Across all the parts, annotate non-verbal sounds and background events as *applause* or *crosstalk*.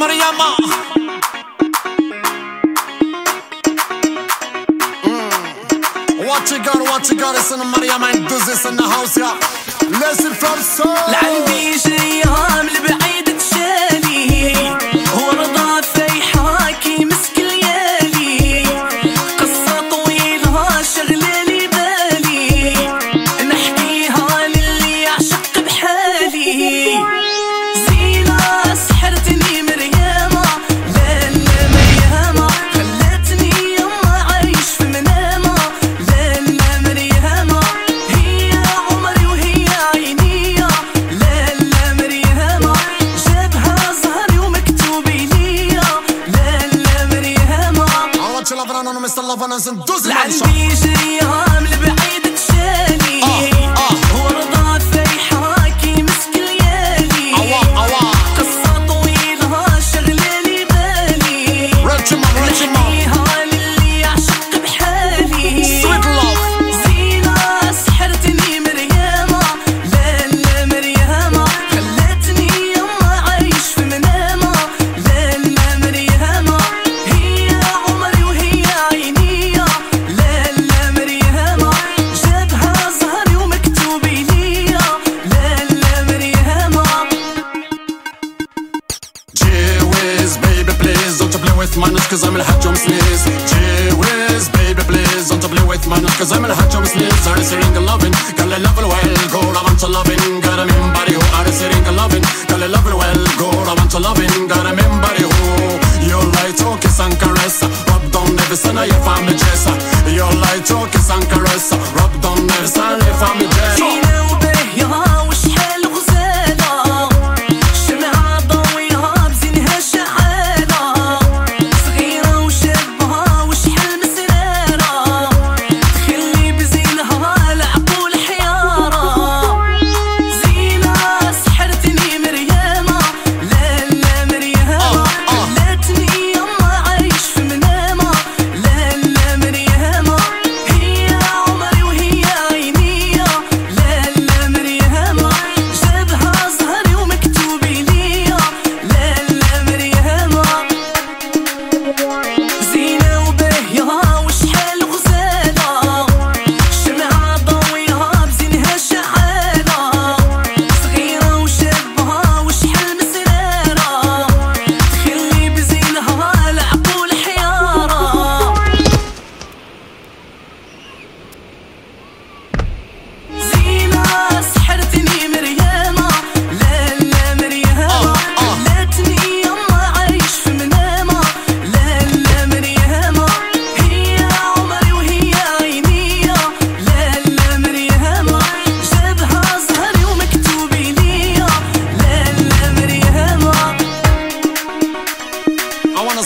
Somebody watch it What watch it what it's in the Mariama enthusiast in the house, yeah. Listen from soul. أنا أنا مستلف أنا سندوز العريس with my cause I'm in a hot jump sneeze Gee baby please Don't play with my cause I'm in a hot jump I'm a still loving? Can I love it well?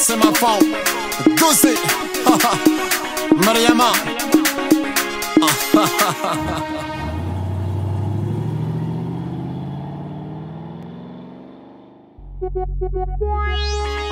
c'est ma femme. Gossé. Mariama. Thank *laughs*